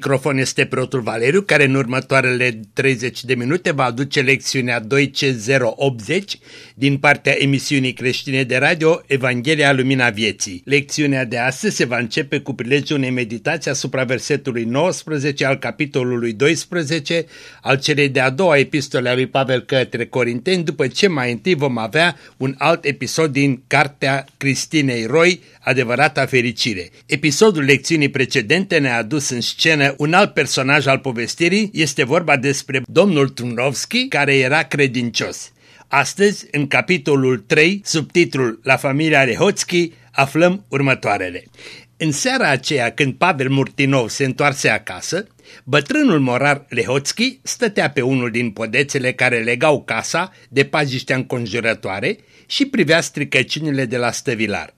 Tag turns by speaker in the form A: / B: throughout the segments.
A: La microfon este preotul Valeriu, care în următoarele 30 de minute va aduce lecțiunea 2C080 din partea emisiunii creștine de radio Evanghelia Lumina Vieții. Lecțiunea de astăzi se va începe cu prilejul unei meditații asupra versetului 19 al capitolului 12 al celei de-a doua epistole a lui Pavel către Corinteni, după ce mai întâi vom avea un alt episod din Cartea Cristinei Roy, Adevărata Fericire. Episodul lecțiunii precedente ne-a adus în scenă un alt personaj al povestirii, este vorba despre domnul Trunovski, care era credincios. Astăzi, în capitolul 3, subtitlul La familia Rehoțchi, aflăm următoarele. În seara aceea, când Pavel Murtinov se întoarse acasă, bătrânul morar Lehoțchi stătea pe unul din podețele care legau casa de pagiștea înconjurătoare și privea stricăciunile de la stăvilar.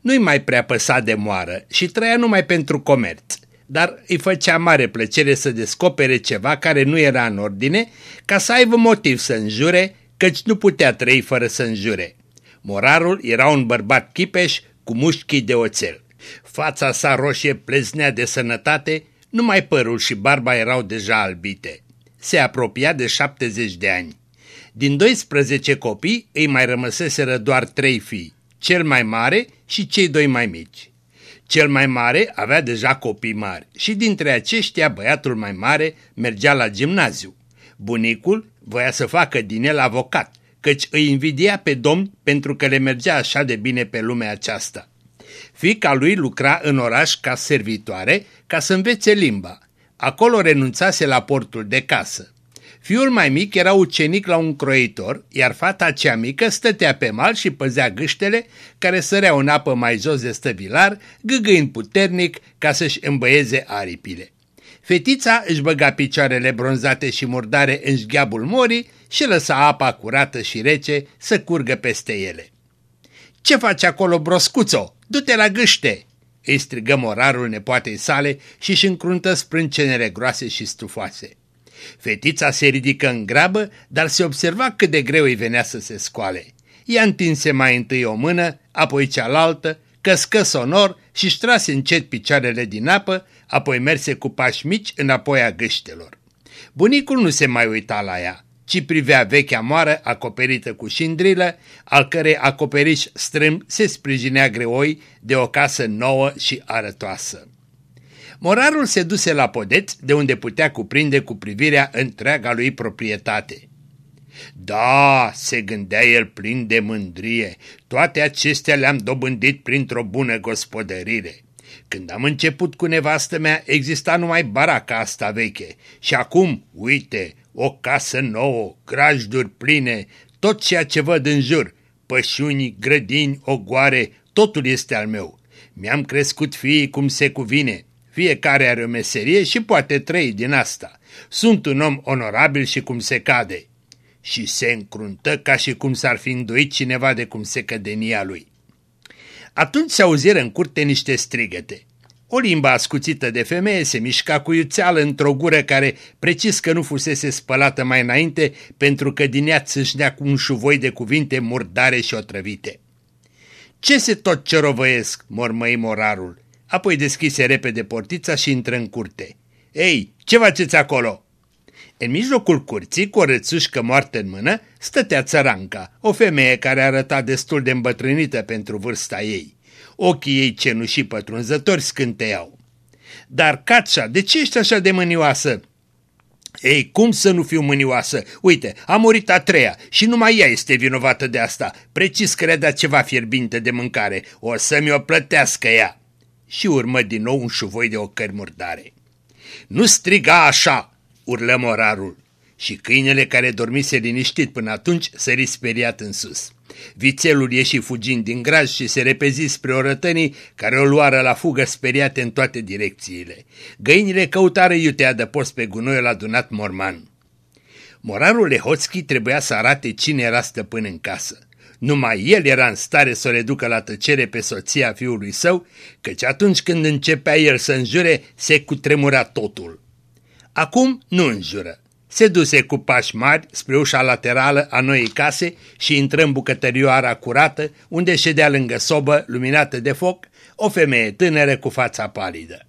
A: Nu-i mai prea păsa de moară și trăia numai pentru comerț dar îi făcea mare plăcere să descopere ceva care nu era în ordine, ca să aibă motiv să înjure, căci nu putea trăi fără să înjure. Morarul era un bărbat chipeș cu mușchii de oțel. Fața sa roșie pleznea de sănătate, numai părul și barba erau deja albite. Se apropia de 70 de ani. Din 12 copii îi mai rămăseseră doar trei fii, cel mai mare și cei doi mai mici. Cel mai mare avea deja copii mari și dintre aceștia băiatul mai mare mergea la gimnaziu. Bunicul voia să facă din el avocat, căci îi invidia pe domn pentru că le mergea așa de bine pe lumea aceasta. Fica lui lucra în oraș ca servitoare ca să învețe limba. Acolo renunțase la portul de casă. Fiul mai mic era ucenic la un croitor, iar fata cea mică stătea pe mal și păzea gâștele care săreau în apă mai jos de stăvilar, gâgâind puternic ca să-și îmbăieze aripile. Fetița își băga picioarele bronzate și murdare în șgheabul morii și lăsa apa curată și rece să curgă peste ele. Ce faci acolo, broscuțo? Du-te la gâște!" îi strigă morarul nepoatei sale și își încruntă sprâncenele groase și stufoase. Fetița se ridică în grabă, dar se observa cât de greu îi venea să se scoale. Ea întinse mai întâi o mână, apoi cealaltă, căscă sonor și-și trase încet picioarele din apă, apoi merse cu pași mici înapoi a gâștelor. Bunicul nu se mai uita la ea, ci privea vechea moară acoperită cu șindrilă, al cărei acoperiș strâm se sprijinea greoi de o casă nouă și arătoasă. Morarul se duse la podeț, de unde putea cuprinde cu privirea întreaga lui proprietate. Da, se gândea el plin de mândrie, toate acestea le-am dobândit printr-o bună gospodărire. Când am început cu nevastă mea, exista numai baraca asta veche și acum, uite, o casă nouă, grajduri pline, tot ceea ce văd în jur, pășuni, grădini, ogoare, totul este al meu. Mi-am crescut fiii cum se cuvine, fiecare are o meserie și poate trăi din asta. Sunt un om onorabil și cum se cade. Și se încruntă ca și cum s-ar fi înduit cineva de cum se cădenia lui. Atunci se auziră în curte niște strigăte. O limbă ascuțită de femeie se mișca cu iuțeală într-o gură care precis că nu fusese spălată mai înainte pentru că din ea țâșnea cu un șuvoi de cuvinte murdare și otrăvite. Ce se tot cerovăiesc?" mormăi morarul apoi deschise repede portița și intră în curte. Ei, ce faceți acolo?" În mijlocul curții, cu o rățușcă moartă în mână, stătea țăranca, o femeie care arăta destul de îmbătrânită pentru vârsta ei. Ochii ei cenușii pătrunzători scânteiau. Dar, Catșa, de ce ești așa de mânioasă?" Ei, cum să nu fiu mânioasă? Uite, a murit a treia și numai ea este vinovată de asta. Precis că le-a ceva fierbinte de mâncare. O să mi-o plătească ea și urmă din nou un șuvoi de ocări murdare. Nu striga așa!" Urlă morarul. Și câinele care dormise liniștit până atunci sări speriat în sus. Vițelul ieși fugind din graj și se repezi spre orătănii care o luară la fugă speriate în toate direcțiile. Găinile căutară iutea de post pe gunoiul adunat morman. Morarul Lehoțchi trebuia să arate cine era stăpân în casă. Numai el era în stare să o reducă la tăcere pe soția fiului său, căci atunci când începea el să înjure, se cutremura totul. Acum nu înjură. Se duse cu pași mari spre ușa laterală a noii case și intră în bucătărioara curată, unde ședea lângă sobă, luminată de foc, o femeie tânără cu fața palidă.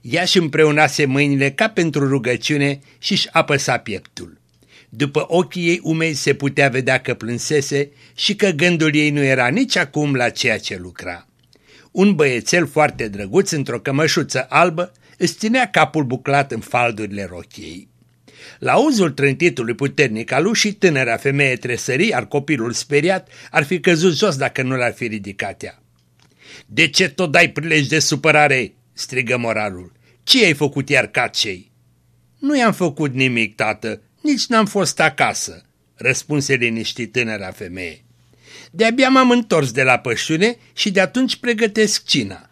A: Ea și împreunase mâinile ca pentru rugăciune și-și apăsa pieptul. După ochii ei umei se putea vedea că plânsese și că gândul ei nu era nici acum la ceea ce lucra. Un băiețel foarte drăguț într-o cămășuță albă îți ținea capul buclat în faldurile rochiei. La uzul trântitului puternic al ușii, tânăra femeie tresării, ar copilul speriat, ar fi căzut jos dacă nu l-ar fi ridicat ea. De ce tot dai prilej de supărare?" strigă moralul. Ce ai făcut iar cacei?" Nu i-am făcut nimic, tată, nici n-am fost acasă," răspunse liniștit tânăra femeie. De-abia m-am întors de la pășune și de atunci pregătesc cina."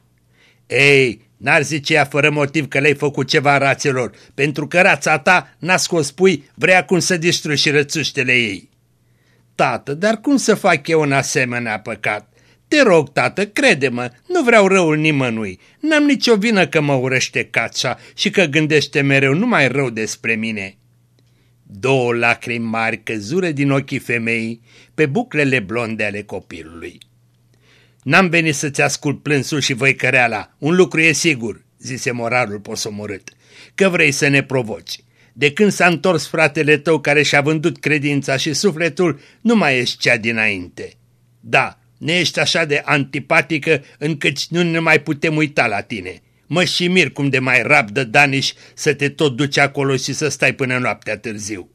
A: Ei, n-ar zice ea fără motiv că le-ai făcut ceva rațelor, pentru că rața ta, n-a scos pui, vrea cum să distruși rățuștele ei." Tată, dar cum să fac eu un asemenea păcat? Te rog, tată, crede-mă, nu vreau răul nimănui. N-am nicio vină că mă urăște Cața și că gândește mereu numai rău despre mine." Două lacrimi mari căzură din ochii femeii pe buclele blonde ale copilului. N-am venit să-ți ascult plânsul și văicăreala, un lucru e sigur, zise moralul posomorât, că vrei să ne provoci. De când s-a întors fratele tău care și-a vândut credința și sufletul, nu mai ești cea dinainte. Da, ne ești așa de antipatică încât nu ne mai putem uita la tine. Mă și mir cum de mai rabdă Daniș să te tot duci acolo și să stai până noaptea târziu.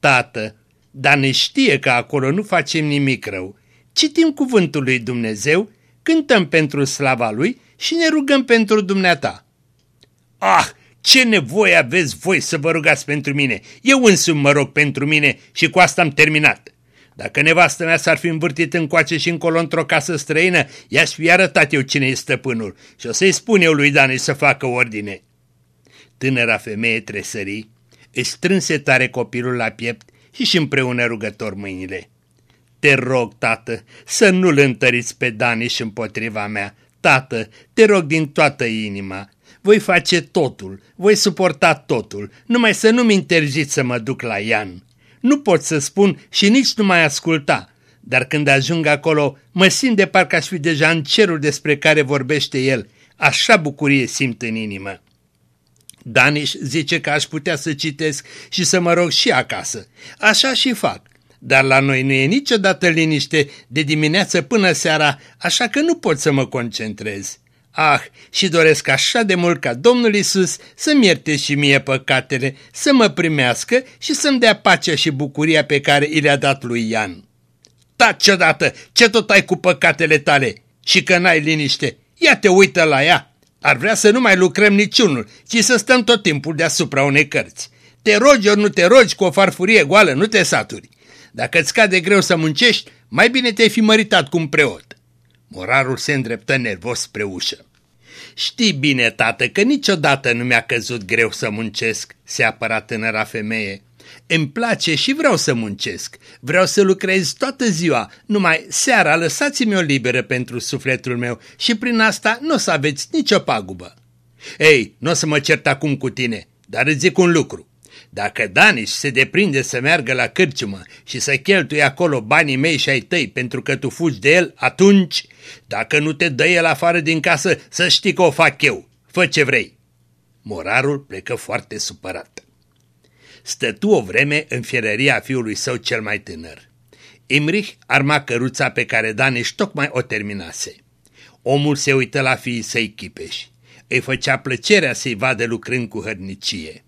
A: Tată, Daniș știe că acolo nu facem nimic rău. Citim cuvântul lui Dumnezeu, cântăm pentru slava lui și ne rugăm pentru dumneata. Ah, ce nevoie aveți voi să vă rugați pentru mine? Eu însumi mă rog pentru mine și cu asta am terminat. Dacă nevastă mea s-ar fi învârtit încoace și încolo într-o casă străină, i-aș fi arătat eu cine e stăpânul și o să-i spun eu lui Dani să facă ordine. Tânăra femeie tresări, își strânse tare copilul la piept și și împreună rugător mâinile. Te rog, tată, să nu-l întăriți pe Daniș și împotriva mea. Tată, te rog din toată inima. Voi face totul, voi suporta totul, numai să nu-mi interziți să mă duc la Ian. Nu pot să spun și nici nu mai asculta, dar când ajung acolo mă simt de parcă aș fi deja în cerul despre care vorbește el. Așa bucurie simt în inimă. Daniș zice că aș putea să citesc și să mă rog și acasă. Așa și fac. Dar la noi nu e niciodată liniște de dimineață până seara, așa că nu pot să mă concentrez. Ah, și doresc așa de mult ca Domnul Isus să-mi ierte și mie păcatele, să mă primească și să-mi dea pacea și bucuria pe care i le-a dat lui Ian. Taci odată, ce tot ai cu păcatele tale și că n-ai liniște, ia te uită la ea. Ar vrea să nu mai lucrăm niciunul, ci să stăm tot timpul deasupra unei cărți. Te rogi ori nu te rogi cu o farfurie goală, nu te saturi. Dacă îți cade greu să muncești, mai bine te-ai fi măritat cu un preot. Morarul se îndreptă nervos spre ușă. Știi bine, tată, că niciodată nu mi-a căzut greu să muncesc, se apăra tânăra femeie. Îmi place și vreau să muncesc. Vreau să lucrez toată ziua, numai seara lăsați-mi o liberă pentru sufletul meu și prin asta nu o să aveți nicio pagubă. Ei, nu o să mă cert acum cu tine, dar îți zic un lucru. Dacă Daniș se deprinde să meargă la cârciumă și să cheltuie acolo banii mei și ai tăi pentru că tu fugi de el, atunci, dacă nu te dă el afară din casă, să știi că o fac eu. Fă ce vrei. Morarul plecă foarte supărat. Stătu o vreme în fierăria fiului său cel mai tânăr. Imrich arma căruța pe care Daniș tocmai o terminase. Omul se uită la fiii săi chipeși. Îi făcea plăcerea să-i vadă lucrând cu hărnicie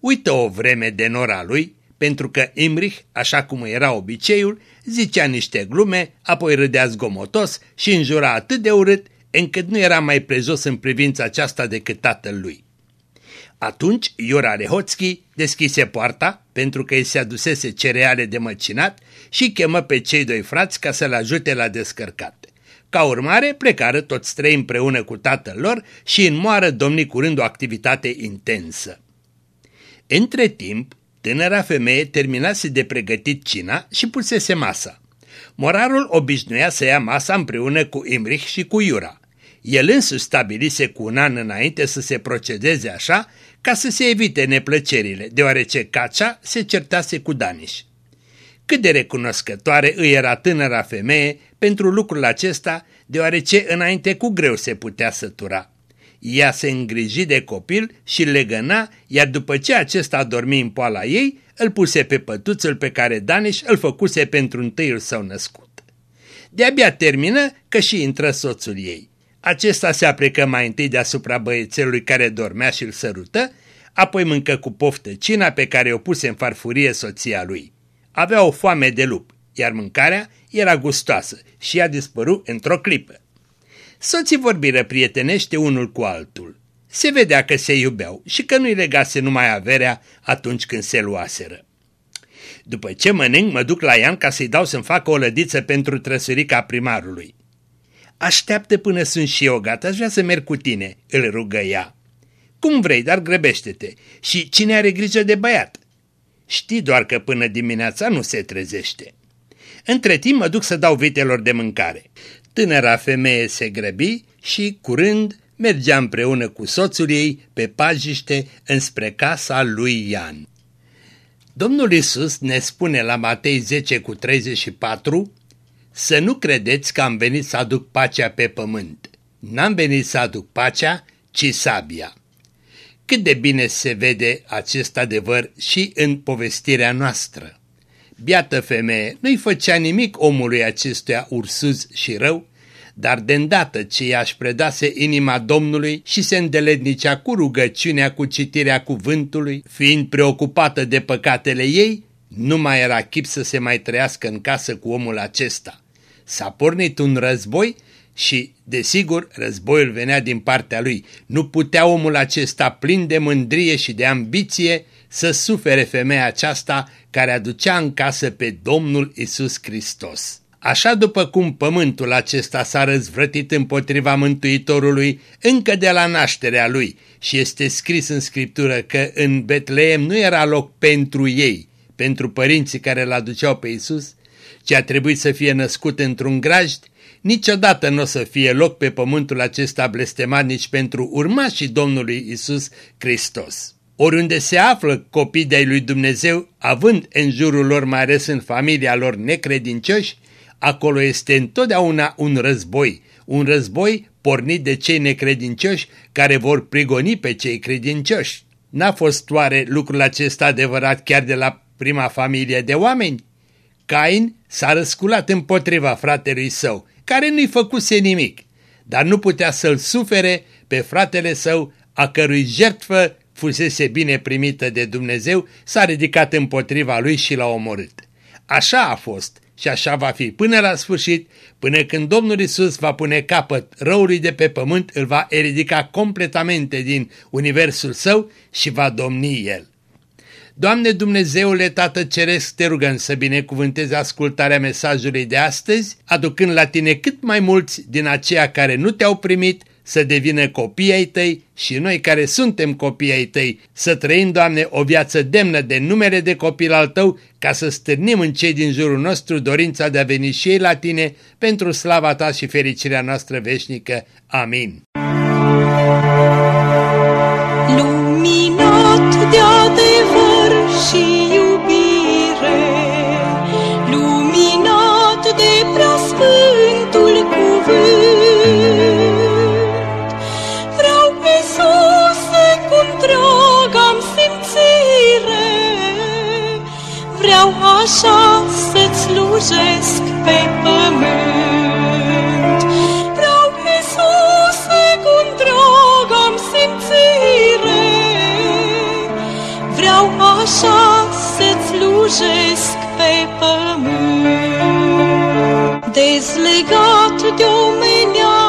A: uită o vreme de nora lui, pentru că Imrich, așa cum era obiceiul, zicea niște glume, apoi râdea zgomotos și înjura atât de urât, încât nu era mai prezos în privința aceasta decât tatăl lui. Atunci Iura Rehoțchi deschise poarta, pentru că îi se adusese cereale de măcinat și chemă pe cei doi frați ca să-l ajute la descărcat. Ca urmare, plecară toți trei împreună cu tatăl lor și în moară domni curând o activitate intensă. Între timp, tânăra femeie terminase de pregătit cina și pusese masa. Morarul obișnuia să ia masa împreună cu Imrich și cu Iura. El însuși stabilise cu un an înainte să se procedeze așa ca să se evite neplăcerile, deoarece Cacea se certase cu Daniș. Cât de recunoscătoare îi era tânăra femeie pentru lucrul acesta, deoarece înainte cu greu se putea sătura. Ea se îngriji de copil și legăna, iar după ce acesta a dormit în poala ei, îl puse pe pătuțul pe care Daniș îl făcuse pentru întâiul său născut. De-abia termină că și intră soțul ei. Acesta se aplecă mai întâi deasupra băiețelului care dormea și îl sărută, apoi mâncă cu poftă cina pe care o puse în farfurie soția lui. Avea o foame de lup, iar mâncarea era gustoasă și a dispărut într-o clipă. Soții vorbiră prietenește unul cu altul. Se vedea că se iubeau și că nu-i legase numai averea atunci când se luaseră. După ce mănânc, mă duc la Ian ca să-i dau să-mi facă o lădiță pentru trăsurica primarului. Așteaptă până sunt și eu gata, aș vrea să merg cu tine, îl rugă ea. Cum vrei, dar grăbește-te. Și cine are grijă de băiat? Știi doar că până dimineața nu se trezește. Între timp mă duc să dau vitelor de mâncare. Tânăra femeie se grăbi și, curând, mergea împreună cu soțul ei pe pajiște înspre casa lui Ian. Domnul Isus ne spune la Matei 10 cu 34 să nu credeți că am venit să aduc pacea pe pământ. N-am venit să aduc pacea, ci sabia. Cât de bine se vede acest adevăr și în povestirea noastră. Biată femeie, nu-i făcea nimic omului acestuia ursuz și rău, dar de îndată ce ea-și predase inima Domnului și se îndelednicea cu rugăciunea cu citirea cuvântului, fiind preocupată de păcatele ei, nu mai era chip să se mai trăiască în casă cu omul acesta. S-a pornit un război și, desigur, războiul venea din partea lui. Nu putea omul acesta plin de mândrie și de ambiție să sufere femeia aceasta care aducea în casă pe Domnul Isus Hristos. Așa după cum pământul acesta s-a răzvrătit împotriva Mântuitorului încă de la nașterea lui și este scris în Scriptură că în Betleem nu era loc pentru ei, pentru părinții care îl aduceau pe Isus, ci a trebuit să fie născut într-un grajd, niciodată nu o să fie loc pe pământul acesta blestemat nici pentru urmașii Domnului Isus Hristos. Oriunde se află copii de-ai lui Dumnezeu, având în jurul lor, mai ales în familia lor, necredincioși, acolo este întotdeauna un război, un război pornit de cei necredincioși care vor prigoni pe cei credincioși. N-a fost oare lucrul acesta adevărat chiar de la prima familie de oameni? Cain s-a răsculat împotriva fratelui său, care nu-i făcuse nimic, dar nu putea să-l sufere pe fratele său, a cărui jertfă fusese bine primită de Dumnezeu, s-a ridicat împotriva lui și l-a omorât. Așa a fost și așa va fi până la sfârșit, până când Domnul Isus va pune capăt răului de pe pământ, îl va eridica completamente din universul său și va domni el. Doamne Dumnezeule Tată Ceresc, te rugăm să binecuvântezi ascultarea mesajului de astăzi, aducând la tine cât mai mulți din aceia care nu te-au primit să devină copii ai tăi și noi care suntem copii ai tăi să trăim, Doamne, o viață demnă de numere de copil al tău ca să stârnim în cei din jurul nostru dorința de a veni și ei la tine pentru slava ta și fericirea noastră veșnică. Amin.
B: Luminat de adevăr și așa să-ți slujesc pe pământ. Vreau, Iisuse, cum drag am simțire, Vreau așa să-ți slujesc pe pământ. Dezlegat de omenească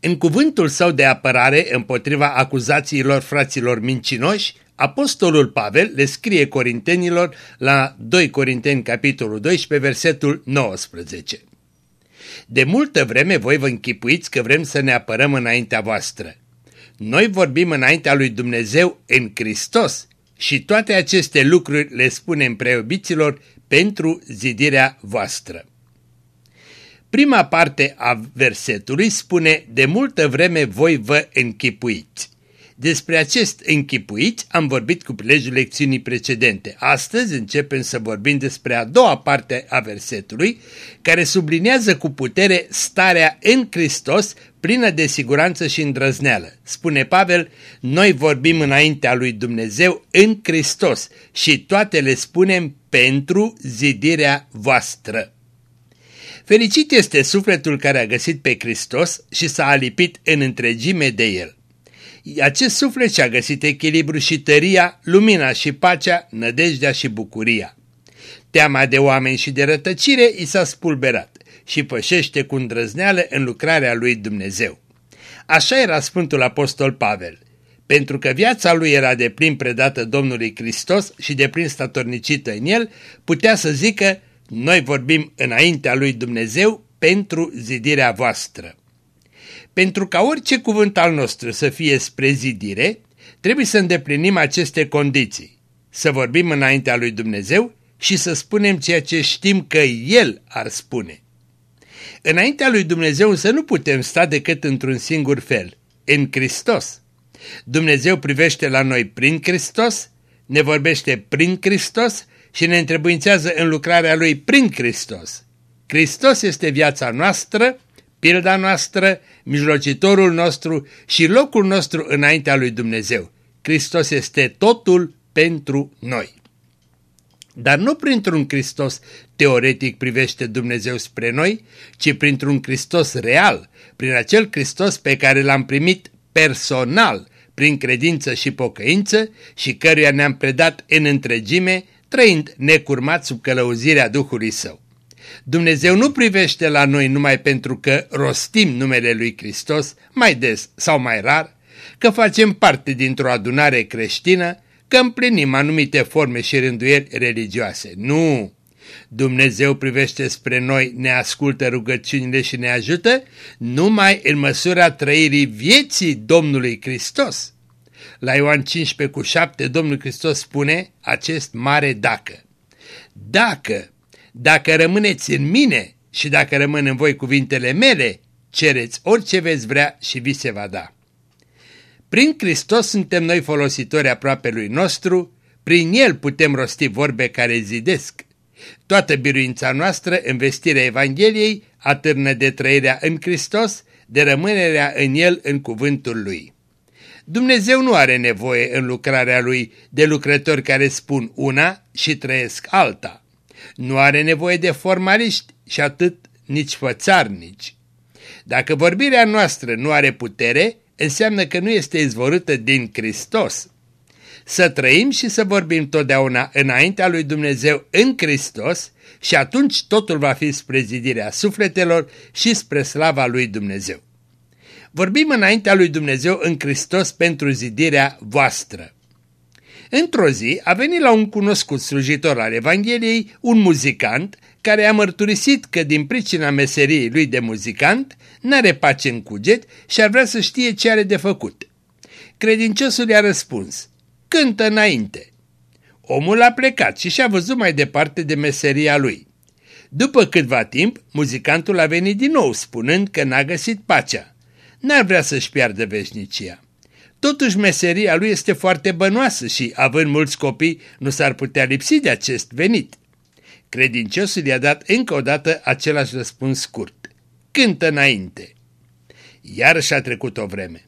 A: În cuvântul său de apărare împotriva acuzațiilor fraților mincinoși, Apostolul Pavel le scrie corintenilor la 2 Corinteni capitolul 12 versetul 19. De multă vreme voi vă închipuiți că vrem să ne apărăm înaintea voastră. Noi vorbim înaintea lui Dumnezeu în Hristos și toate aceste lucruri le spunem preobiților pentru zidirea voastră. Prima parte a versetului spune, de multă vreme voi vă închipuiți. Despre acest închipuiți am vorbit cu prilejul lecțiunii precedente. Astăzi începem să vorbim despre a doua parte a versetului, care subliniază cu putere starea în Hristos plină de siguranță și îndrăzneală. Spune Pavel, noi vorbim înaintea lui Dumnezeu în Hristos și toate le spunem pentru zidirea voastră. Fericit este sufletul care a găsit pe Hristos și s-a alipit în întregime de el. Acest suflet și-a găsit echilibru și tăria, lumina și pacea, nădejdea și bucuria. Teama de oameni și de rătăcire i s-a spulberat și pășește cu îndrăzneală în lucrarea lui Dumnezeu. Așa era Sfântul Apostol Pavel. Pentru că viața lui era de plin predată Domnului Hristos și de plin statornicită în el, putea să zică, noi vorbim înaintea lui Dumnezeu pentru zidirea voastră. Pentru ca orice cuvânt al nostru să fie spre zidire, trebuie să îndeplinim aceste condiții. Să vorbim înaintea lui Dumnezeu și să spunem ceea ce știm că El ar spune. Înaintea lui Dumnezeu să nu putem sta decât într-un singur fel, în Hristos. Dumnezeu privește la noi prin Hristos, ne vorbește prin Hristos și ne întrebuințează în lucrarea Lui prin Hristos. Hristos este viața noastră, pilda noastră, mijlocitorul nostru și locul nostru înaintea lui Dumnezeu. Hristos este totul pentru noi. Dar nu printr-un Hristos teoretic privește Dumnezeu spre noi, ci printr-un Hristos real, prin acel Hristos pe care l-am primit personal, prin credință și pocăință și căruia ne-am predat în întregime, trăind necurmat sub călăuzirea Duhului Său. Dumnezeu nu privește la noi numai pentru că rostim numele Lui Hristos, mai des sau mai rar, că facem parte dintr-o adunare creștină, că împlinim anumite forme și rânduieri religioase. Nu! Dumnezeu privește spre noi, ne ascultă rugăciunile și ne ajută numai în măsura trăirii vieții Domnului Hristos. La Ioan 15 cu 7 Domnul Hristos spune acest mare dacă. Dacă dacă rămâneți în mine și dacă rămân în voi cuvintele mele, cereți orice veți vrea și vi se va da. Prin Hristos suntem noi folositori aproape lui nostru, prin El putem rosti vorbe care zidesc. Toată biruința noastră în vestirea Evangheliei atârnă de trăirea în Hristos, de rămânerea în El în cuvântul Lui. Dumnezeu nu are nevoie în lucrarea Lui de lucrători care spun una și trăiesc alta. Nu are nevoie de formaliști și atât nici fățarnici. Dacă vorbirea noastră nu are putere, înseamnă că nu este izvorâtă din Hristos. Să trăim și să vorbim totdeauna înaintea lui Dumnezeu în Hristos și atunci totul va fi spre zidirea sufletelor și spre slava lui Dumnezeu. Vorbim înaintea lui Dumnezeu în Hristos pentru zidirea voastră. Într-o zi a venit la un cunoscut slujitor al Evangheliei un muzicant care a mărturisit că din pricina meseriei lui de muzicant n-are pace în cuget și ar vrea să știe ce are de făcut. Credinciosul i-a răspuns, cântă înainte. Omul a plecat și și-a văzut mai departe de meseria lui. După câtva timp, muzicantul a venit din nou spunând că n-a găsit pacea. N-ar vrea să-și piardă veșnicia. Totuși meseria lui este foarte bănoasă și, având mulți copii, nu s-ar putea lipsi de acest venit. Credinciosul i-a dat încă o dată același răspuns scurt. Cântă înainte. Iarăși a trecut o vreme.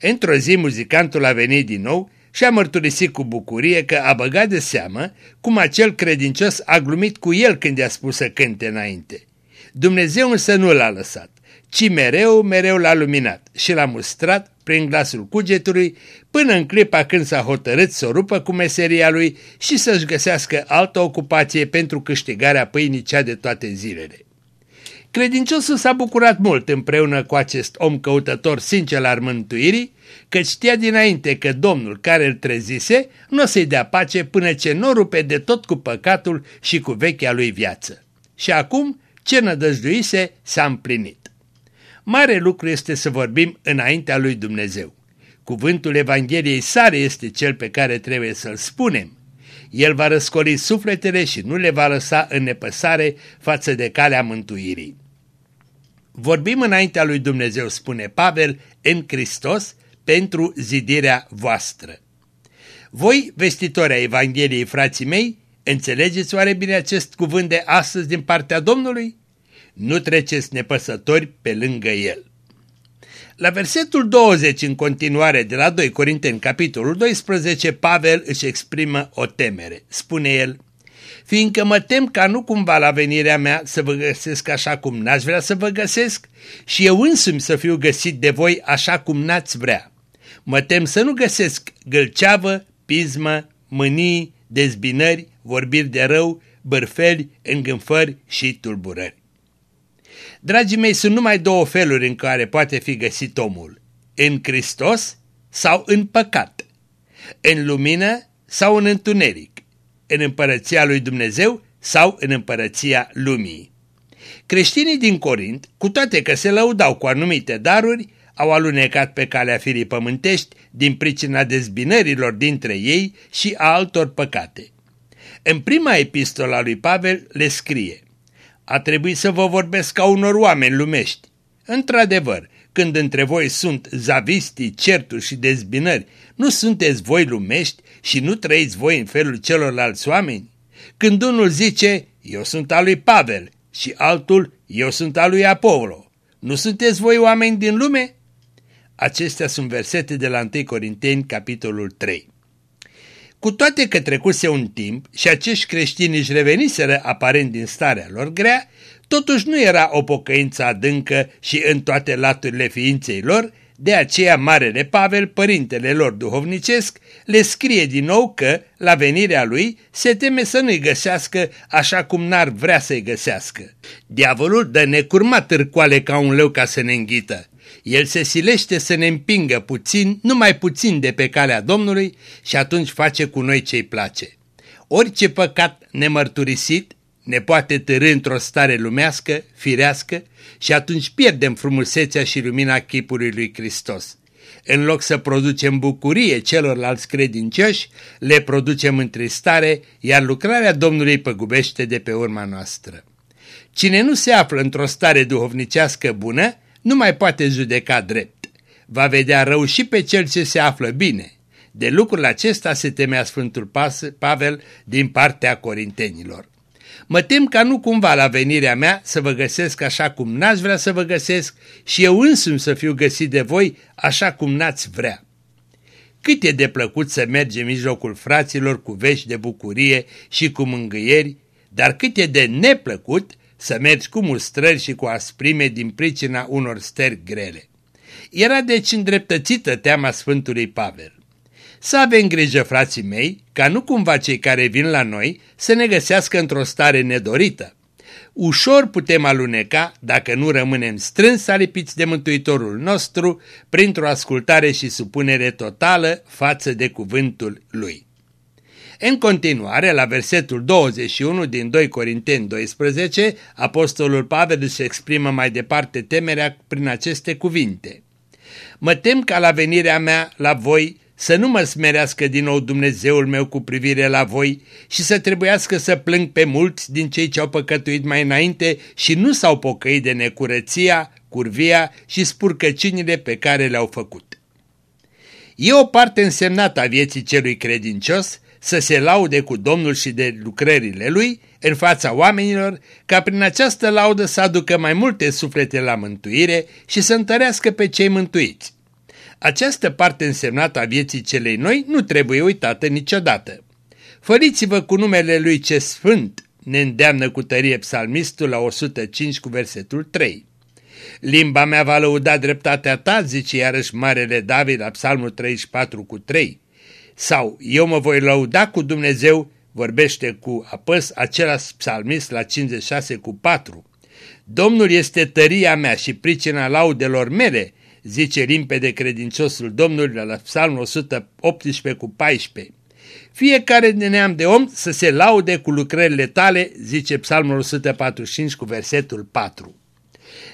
A: Într-o zi muzicantul a venit din nou și a mărturisit cu bucurie că a băgat de seamă cum acel credincios a glumit cu el când i-a spus să cânte înainte. Dumnezeu însă nu l-a lăsat, ci mereu, mereu l-a luminat și l-a mustrat prin glasul cugetului, până în clipa când s-a hotărât să o rupă cu meseria lui și să-și găsească altă ocupație pentru câștigarea pâinii cea de toate zilele. Credinciosul s-a bucurat mult împreună cu acest om căutător sincer al mântuirii, că știa dinainte că Domnul care îl trezise nu o să-i dea pace până ce nu rupe de tot cu păcatul și cu vechea lui viață. Și acum ce nădăjduise s-a împlinit. Mare lucru este să vorbim înaintea lui Dumnezeu. Cuvântul Evangheliei sare este cel pe care trebuie să-l spunem. El va răscoli sufletele și nu le va lăsa în nepăsare față de calea mântuirii. Vorbim înaintea lui Dumnezeu, spune Pavel, în Hristos, pentru zidirea voastră. Voi, vestitori ai Evangheliei, frații mei, înțelegeți oare bine acest cuvânt de astăzi din partea Domnului? Nu treceți nepăsători pe lângă el. La versetul 20 în continuare de la 2 Corinteni, capitolul 12, Pavel își exprimă o temere. Spune el, fiindcă mă tem ca nu cumva la venirea mea să vă găsesc așa cum n-aș vrea să vă găsesc și eu însumi să fiu găsit de voi așa cum n-ați vrea. Mă tem să nu găsesc gâlceavă, pismă, mânii, dezbinări, vorbiri de rău, bărfeli, îngânfări și tulburări. Dragii mei, sunt numai două feluri în care poate fi găsit omul. În Hristos sau în păcat. În lumină sau în întuneric. În împărăția lui Dumnezeu sau în împărăția lumii. Creștinii din Corint, cu toate că se lăudau cu anumite daruri, au alunecat pe calea firii pământești din pricina dezbinărilor dintre ei și a altor păcate. În prima epistola lui Pavel le scrie A trebuit să vă vorbesc ca unor oameni lumești. Într-adevăr, când între voi sunt zavistii, certuri și dezbinări, nu sunteți voi lumești și nu trăiți voi în felul celorlalți oameni? Când unul zice, eu sunt al lui Pavel și altul, eu sunt al lui Apollo, nu sunteți voi oameni din lume? Acestea sunt versete de la 1 Corinteni, capitolul 3. Cu toate că trecuse un timp și acești creștini își reveniseră aparent din starea lor grea, totuși nu era o pocăință adâncă și în toate laturile ființei lor, de aceea Marele Pavel, părintele lor duhovnicesc, le scrie din nou că, la venirea lui, se teme să nu-i găsească așa cum n-ar vrea să-i găsească. Diavolul dă necurmat târcoale ca un leu ca să ne înghită. El se silește să ne împingă puțin, numai puțin de pe calea Domnului și atunci face cu noi ce-i place. Orice păcat nemărturisit ne poate târâ într-o stare lumească, firească și atunci pierdem frumusețea și lumina chipului lui Hristos. În loc să producem bucurie celorlalți credincioși, le producem întristare, iar lucrarea Domnului păgubește de pe urma noastră. Cine nu se află într-o stare duhovnicească bună, nu mai poate judeca drept. Va vedea rău și pe cel ce se află bine. De lucrul acesta se temea Sfântul Pavel din partea corintenilor. Mă tem ca nu cumva la venirea mea să vă găsesc așa cum n-ați vrea să vă găsesc și eu însumi să fiu găsit de voi așa cum n-ați vrea. Cât e de plăcut să mergem în mijlocul fraților cu vești de bucurie și cu mângâieri, dar cât e de neplăcut să mergi cu mustrări și cu asprime din pricina unor stări grele. Era deci îndreptățită teama Sfântului Pavel. Să avem grijă, frații mei, ca nu cumva cei care vin la noi să ne găsească într-o stare nedorită. Ușor putem aluneca dacă nu rămânem strâns alipiți de Mântuitorul nostru printr-o ascultare și supunere totală față de cuvântul Lui. În continuare, la versetul 21 din 2 Corinteni 12, apostolul Pavel își exprimă mai departe temerea prin aceste cuvinte. Mă tem ca la venirea mea la voi să nu mă smerească din nou Dumnezeul meu cu privire la voi și să trebuiască să plâng pe mulți din cei ce au păcătuit mai înainte și nu s-au pocăit de necurăția, curvia și spurcăcinile pe care le-au făcut. E o parte însemnată a vieții celui credincios să se laude cu Domnul și de lucrările Lui în fața oamenilor, ca prin această laudă să aducă mai multe suflete la mântuire și să întărească pe cei mântuiți. Această parte însemnată a vieții celei noi nu trebuie uitată niciodată. Făriți-vă cu numele Lui ce sfânt, ne îndeamnă cu tărie psalmistul la 105 cu versetul 3. Limba mea va lăuda dreptatea ta, zice iarăși Marele David la psalmul 34 cu 3. Sau eu mă voi lăuda cu Dumnezeu, vorbește cu apăs același psalmist la 56 cu 4. Domnul este tăria mea și pricina laudelor mele, zice limpede credinciosul Domnului la psalmul 118 cu 14. Fiecare neam de om să se laude cu lucrările tale, zice psalmul 145 cu versetul 4.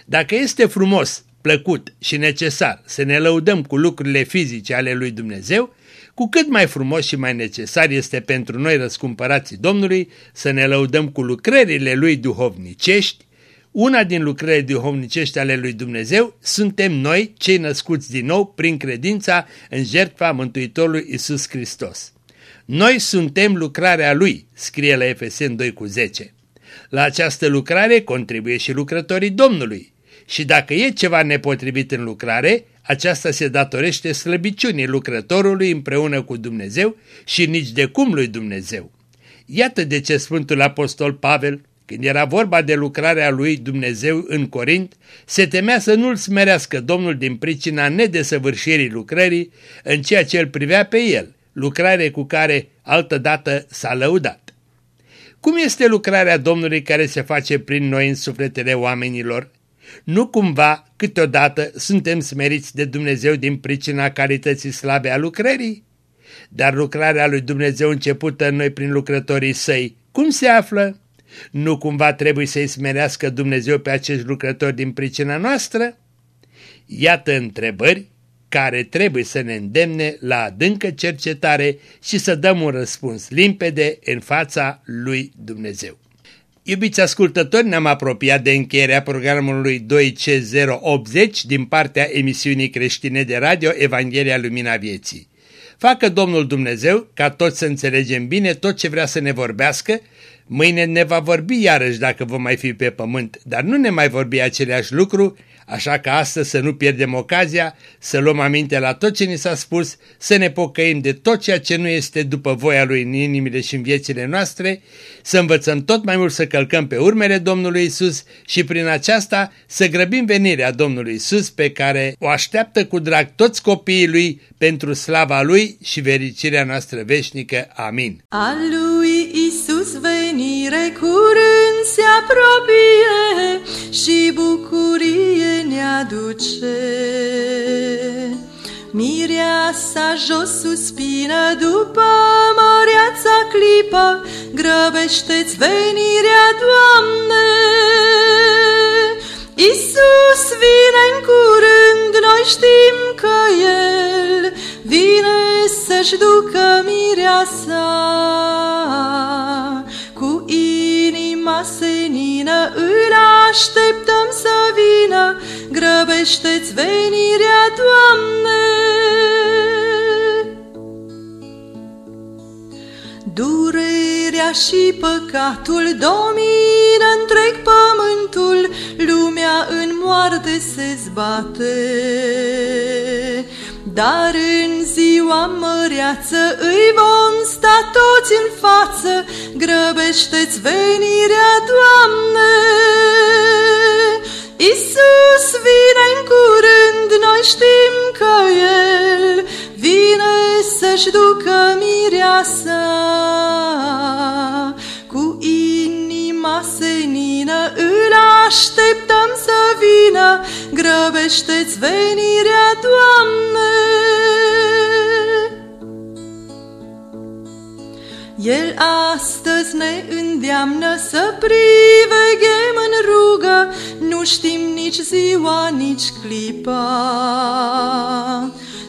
A: Dacă este frumos plăcut și necesar să ne lăudăm cu lucrurile fizice ale lui Dumnezeu, cu cât mai frumos și mai necesar este pentru noi răscumpărații Domnului să ne lăudăm cu lucrările lui duhovnicești. Una din lucrările duhovnicești ale lui Dumnezeu suntem noi, cei născuți din nou prin credința în jertfa Mântuitorului Isus Hristos. Noi suntem lucrarea lui, scrie la Efesen 2 cu 10. La această lucrare contribuie și lucrătorii Domnului. Și dacă e ceva nepotrivit în lucrare, aceasta se datorește slăbiciunii lucrătorului împreună cu Dumnezeu și nici de cum lui Dumnezeu. Iată de ce Sfântul Apostol Pavel, când era vorba de lucrarea lui Dumnezeu în Corint, se temea să nu-l smerească Domnul din pricina nedesăvârșirii lucrării în ceea ce îl privea pe el, lucrare cu care altădată s-a lăudat. Cum este lucrarea Domnului care se face prin noi în sufletele oamenilor? Nu cumva, câteodată, suntem smeriți de Dumnezeu din pricina calității slabe a lucrării? Dar lucrarea lui Dumnezeu începută în noi prin lucrătorii săi, cum se află? Nu cumva trebuie să-i smerească Dumnezeu pe acești lucrători din pricina noastră? Iată întrebări care trebuie să ne îndemne la adâncă cercetare și să dăm un răspuns limpede în fața lui Dumnezeu. Iubiți ascultători, ne-am apropiat de încheierea programului 2C080 din partea emisiunii creștine de radio Evanghelia Lumina Vieții. Facă Domnul Dumnezeu ca toți să înțelegem bine tot ce vrea să ne vorbească, mâine ne va vorbi iarăși dacă vom mai fi pe pământ, dar nu ne mai vorbi aceleași lucru, Așa că astăzi să nu pierdem ocazia, să luăm aminte la tot ce ni s-a spus, să ne pocăim de tot ceea ce nu este după voia Lui în inimile și în viețile noastre, să învățăm tot mai mult să călcăm pe urmele Domnului Isus și prin aceasta să grăbim venirea Domnului Isus pe care o așteaptă cu drag toți copiii Lui pentru slava Lui și fericirea noastră veșnică. Amin.
B: A lui Isus venire curând se apropie și bucurie ne aduce. Mireasa jos suspină după măreața clipă, Grăbește-ți venirea, Doamne! Isus vine în curând, noi știm că El vine să-și ducă mireasa. Cu inima senină îl așteptăm să vină, Grăbește-ți venirea, Doamne! Durerea și păcatul domină întreg pământul, lumea în moarte se zbate. Dar în ziua măreață îi vom sta toți în față, grăbește-ți venirea, Doamne! Isus vine în curând, noi știm că El vine să-și ducă mireasa. Cu inima senină îl așteptăm să vină, grăbește-ți venirea, Doamne! El astăzi ne îndeamnă să priveghem în rugă, nu știm nici ziua, nici clipa.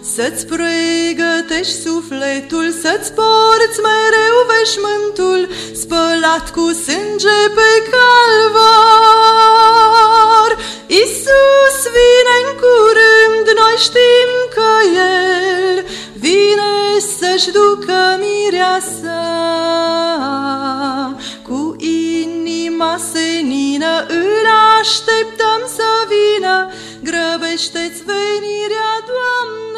B: Să-ți pregătești sufletul, să-ți porți mereu veșmântul, spălat cu sânge pe calvar. Isus vine în curând, noi știm că El vine să-și ducă mirea sa. Cu inima senină îl așteptăm să vină, grăbește-ți venirea, Doamne!